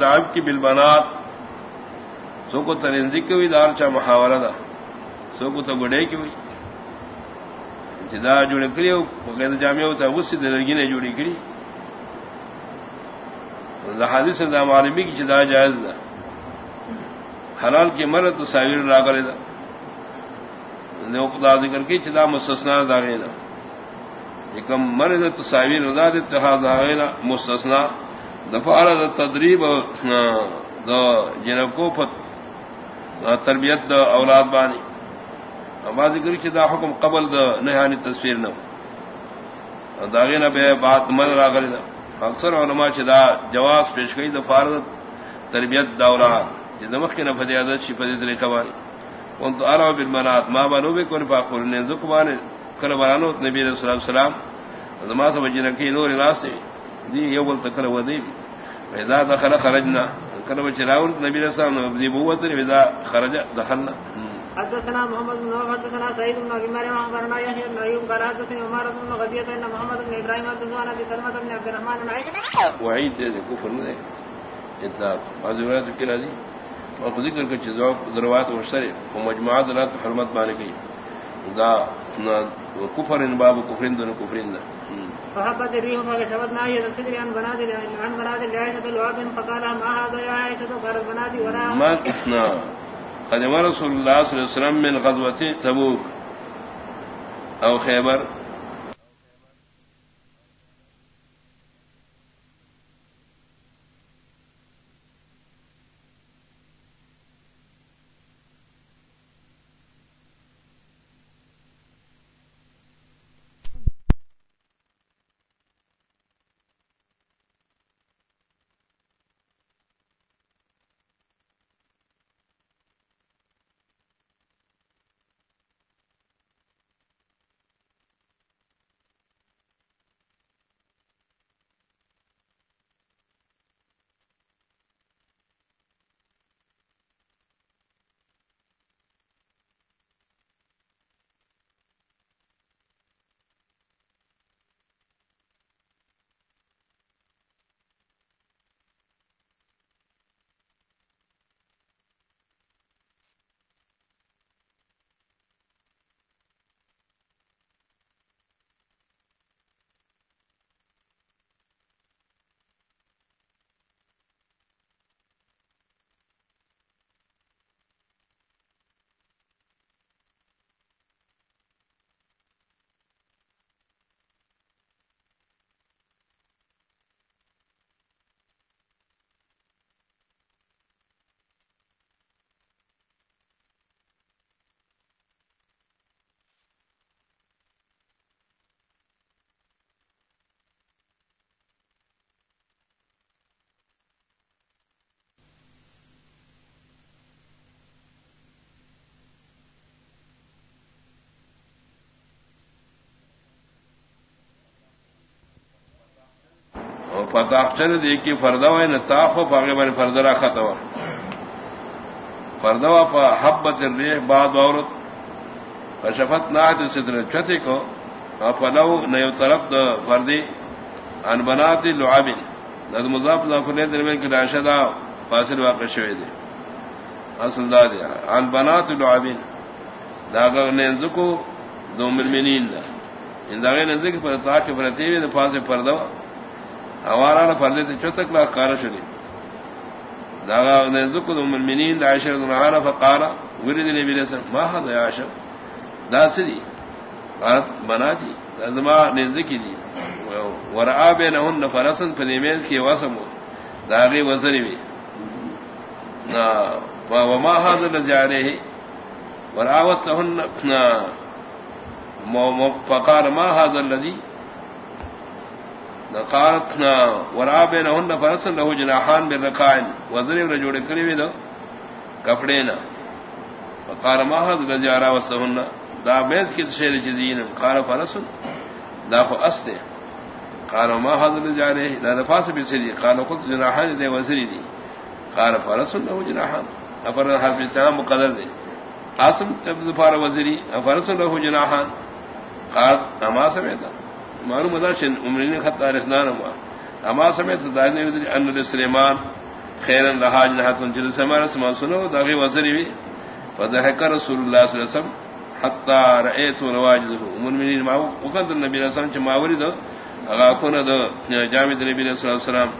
لعب کی بالبنات، سو کو ترنزی کی ہوئی، دار چا محاورہ دا، سو کو تو گڑے کی ہوئی۔ جدا جوڑے کری ہو جامع ہوتا ہے اس سے درگی نے جوڑی کری۔ حادث دا معلومی کی جدا جائز دا۔ حلال کی مرد تو ساویر لا کرے دا۔ خدا ذکر کی چدا مستثنا داغے دا۔ کم مرد تو ساویر رضا اتحاد داغے مستثنا۔ دفعہ تدریب دا جنکو پت تربیت دا اولاد بانی۔ اما ذکر کی دا حکم قبل دا نہانی تصویر نو۔ داغی نہ بے بات من را کری دا۔ اکثر علماء چی دا جواز پیش گئی دا فارد تربیت دا اولاد۔ جی دمخ کی نفذ عادت شی فضی طریقہ بانی انتو اروا بالمنات ما بانو بے کون پاکور نے ذکر کل بانو نبی صلی اللہ علیہ وسلم زمان سمجھنا کی نور ناس ناستے دی یو بل تکر و دی اذا دخل خرجنا کله چې راول نبی رسول الله دی بوته اذا خرج دخلنا حدثنا محمد بن حدثنا سعيد بن ابي مريم اخبرنا يحيى بن ايوب قال حدثني عمر بن غزيه ان محمد بن ابراهيم بن زوان ابي سلمة بن عبد الرحمن بن وعيد کفر اطلاق. بعض روایت ذکر حرمت دا کفر ان باب کفرین ده. فحبت الريح فكشفت هي الصدر عن بنات عن بنات عائشة الواب فقال ما هذا يا عائشة؟ قالت بناتي ولا. ما كفنا قدم رسول الله صلى الله عليه وسلم من غزوة تبوك أو خيبر. پتاخچر دیکھی فردا ہوا نہ تاخ ہو پاگے بنے فردرا خط ہوا فردا پا حبت ریح بعد عورت. شفت نہ ستر چتی کو. فلو نیو طرف دا فردی ان بناتی لعابن نہ مضاف نہ درمیان کی راشدہ فاصل واقع شوی دے اصل دا دیا ان بنات لعابن داغ نینزکو دو مرمنین دا ان داغے نینزک پر تاک فرتیوی دا فاصل پردہ ہمارا فرد چوتک لاکھ کار شری داغا ذکر المؤمنین عائشہ رضی اللہ عنہ فقال ورد نبی علیہ السلام ما هذا عائشہ؟ داسری قالت بنا دی ازما نزکی دی۔ ورعا بینهن فرسن فنیمیل کی واسم داغی وزنی بھی وما هذا الذي عليه ورعا وستهن فقال ما هذا الذي قالتنا ورا بينهن فرس له جناحان من بالركائن وزر رجوع كريم دو کپڑے فقال ما هذا الذي وسهن دا بیت کی شیر جزین قال فرس دا خو است قال ما هذا الذي عليه دا نفاس بالسري قال قلت جناحان دي وزري دي قال فرس له جناحان. افر حرف استعمال مقدر دي قاسم تبذ فار وزري فرس له جناحان. قال اما سمعت معلوم ادا چن عمرین خط تاریخ نان ہوا۔ اما سمیت دائنے ان سلیمان خیرن رہا جنہتن جل سے ہمارا سمان سنو، داغی وزنی بھی۔ فضحک رسول اللہ صلی اللہ علیہ وسلم حتی رئیتو نواجدہو امون منین ماو وقت النبی صلی اللہ علیہ وسلم چا ماوری دو، اگا کون دو جامد نبی صلی اللہ علیہ وسلم